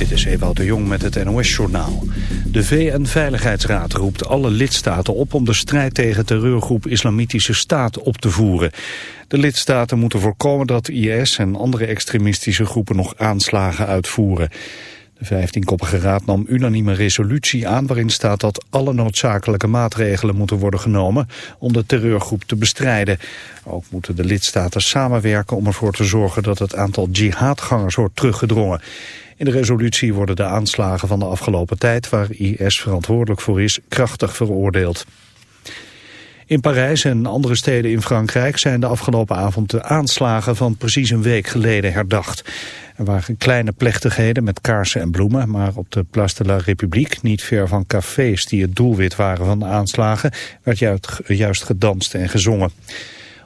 Dit is Ewout de Jong met het NOS-journaal. De VN-veiligheidsraad roept alle lidstaten op om de strijd tegen terreurgroep Islamitische Staat op te voeren. De lidstaten moeten voorkomen dat IS en andere extremistische groepen nog aanslagen uitvoeren. De vijftienkoppige raad nam unanieme resolutie aan waarin staat dat alle noodzakelijke maatregelen moeten worden genomen om de terreurgroep te bestrijden. Ook moeten de lidstaten samenwerken om ervoor te zorgen dat het aantal jihadgangers wordt teruggedrongen. In de resolutie worden de aanslagen van de afgelopen tijd, waar IS verantwoordelijk voor is, krachtig veroordeeld. In Parijs en andere steden in Frankrijk zijn de afgelopen avond de aanslagen van precies een week geleden herdacht. Er waren kleine plechtigheden met kaarsen en bloemen, maar op de Place de la République, niet ver van cafés die het doelwit waren van de aanslagen, werd juist gedanst en gezongen.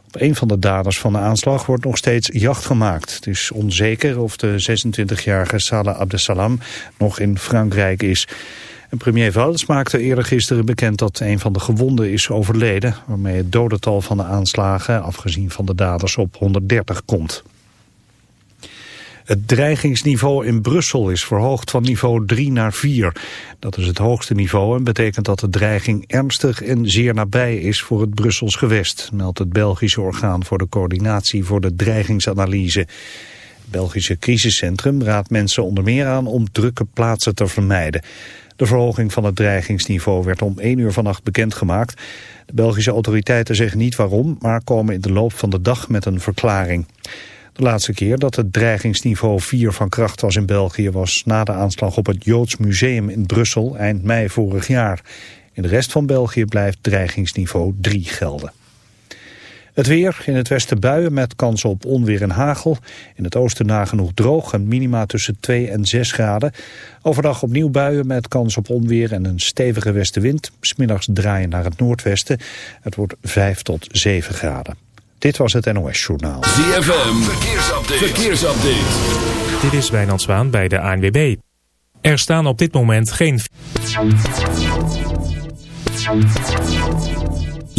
Op een van de daders van de aanslag wordt nog steeds jacht gemaakt. Het is onzeker of de 26-jarige Salah Abdesalam nog in Frankrijk is. Premier Valls maakte eerder gisteren bekend dat een van de gewonden is overleden... waarmee het dodental van de aanslagen, afgezien van de daders, op 130 komt. Het dreigingsniveau in Brussel is verhoogd van niveau 3 naar 4. Dat is het hoogste niveau en betekent dat de dreiging ernstig en zeer nabij is voor het Brussels gewest, meldt het Belgische orgaan voor de coördinatie voor de dreigingsanalyse. Het Belgische crisiscentrum raadt mensen onder meer aan om drukke plaatsen te vermijden. De verhoging van het dreigingsniveau werd om 1 uur vannacht bekendgemaakt. De Belgische autoriteiten zeggen niet waarom, maar komen in de loop van de dag met een verklaring. De laatste keer dat het dreigingsniveau 4 van kracht was in België was na de aanslag op het Joods Museum in Brussel eind mei vorig jaar. In de rest van België blijft dreigingsniveau 3 gelden. Het weer, in het westen buien met kans op onweer en hagel. In het oosten nagenoeg droog en minima tussen 2 en 6 graden. Overdag opnieuw buien met kans op onweer en een stevige westenwind. Smiddags draaien naar het noordwesten. Het wordt 5 tot 7 graden. Dit was het NOS Journaal. ZFM, verkeersupdate. verkeersupdate. Dit is Wijnand Zwaan bij de ANWB. Er staan op dit moment geen...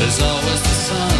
There's always the sun. Mm-hmm.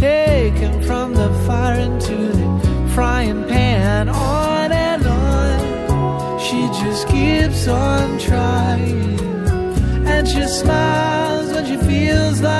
taken from the fire into the frying pan. On and on, she just keeps on trying. And she smiles when she feels like.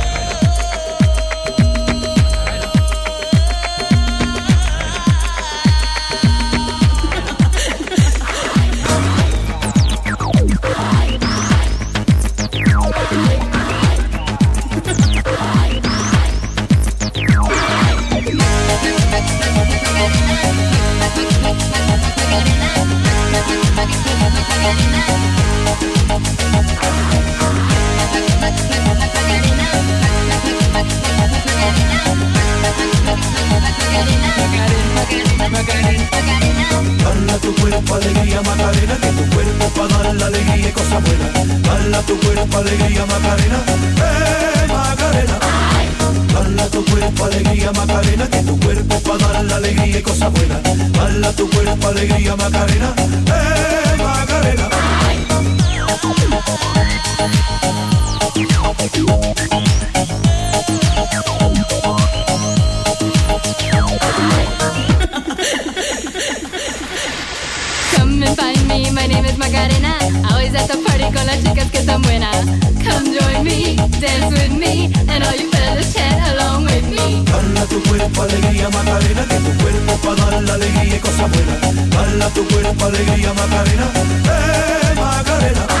Macarena, tu cuerpo para dar la alegría y tu cuerpo alegría Macarena, eh Macarena. Tu cuerpo alegría Macarena, tu cuerpo para dar la alegría tu cuerpo alegría Macarena, eh Macarena. Y cosas buenas. Hala tu cuerpo alegría Macarena, eh Macarena.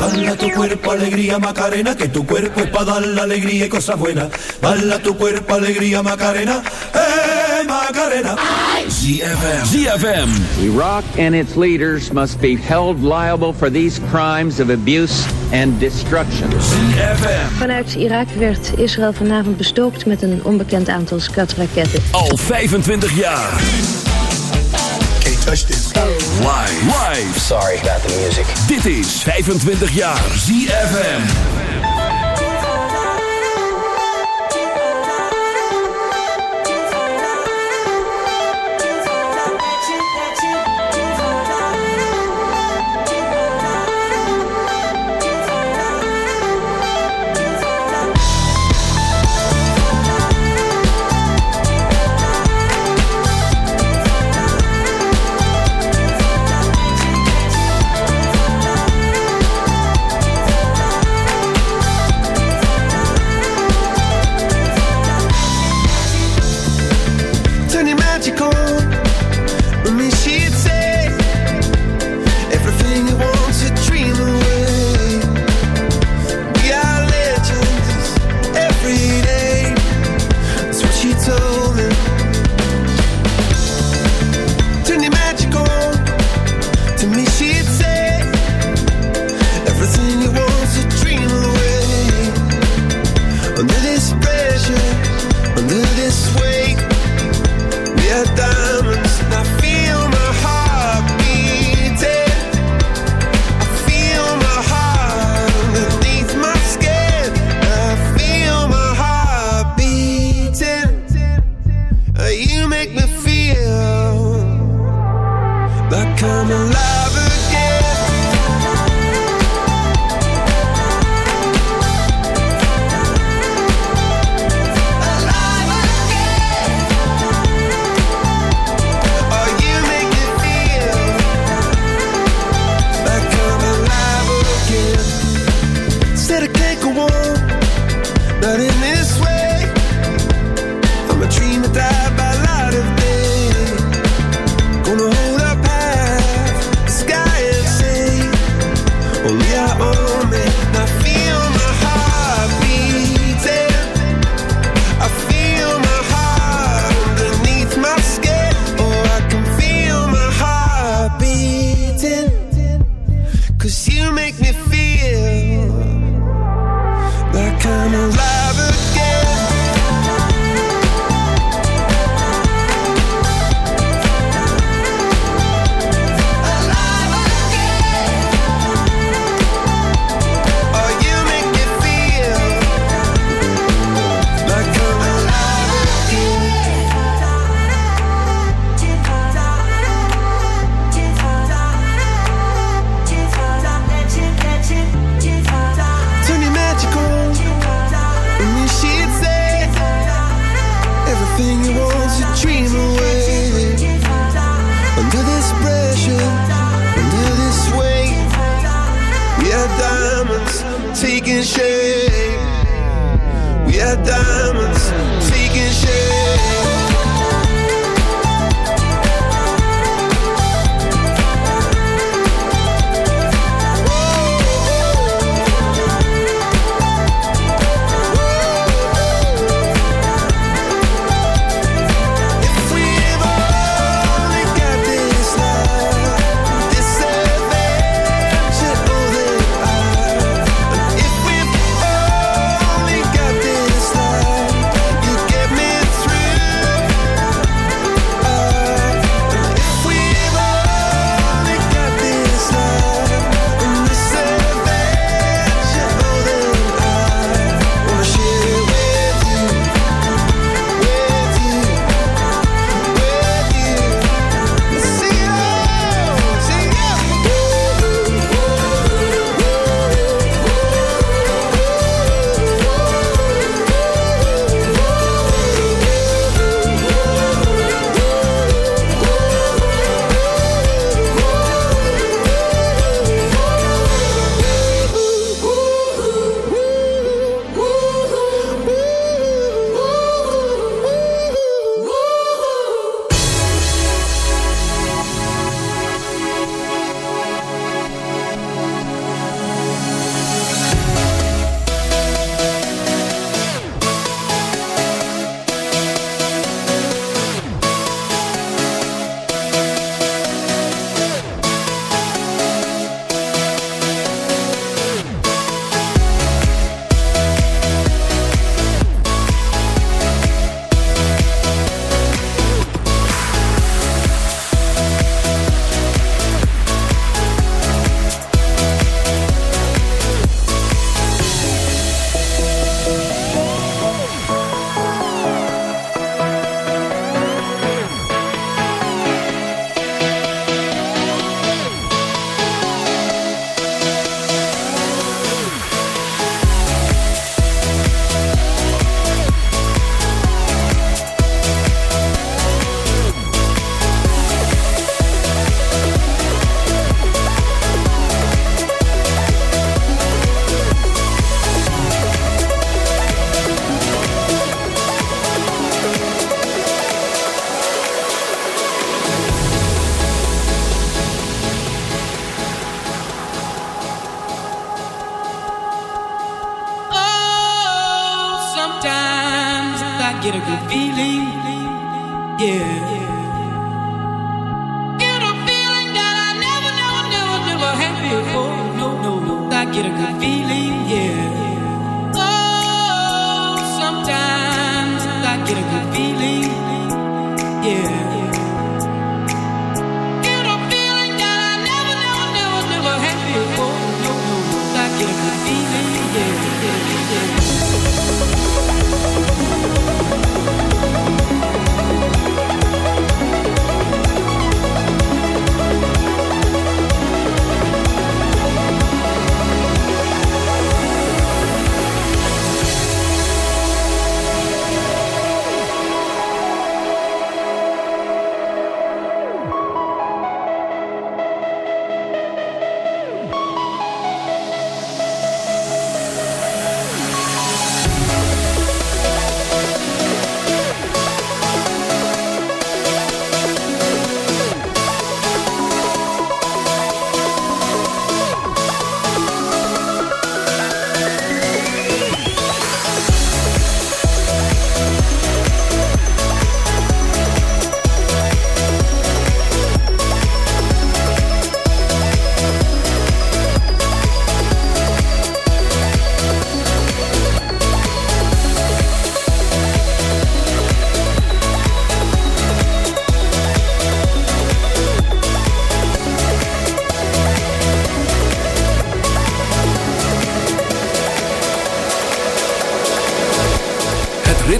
Hala tu cuerpo alegría Macarena, que tu cuerpo es para dar la alegría y cosas buenas. Hala tu cuerpo alegría Macarena, eh Macarena. ZFM. ZFM. Iraq and its leaders must be held liable for these crimes of abuse and destruction. ZFM. Vanuit Irak werd Israël vanavond bestookt met een onbekend aantal skatraketten. Al 25 jaar. Can't touch this. Live. Live. Sorry about the music. Dit is 25 jaar ZFM.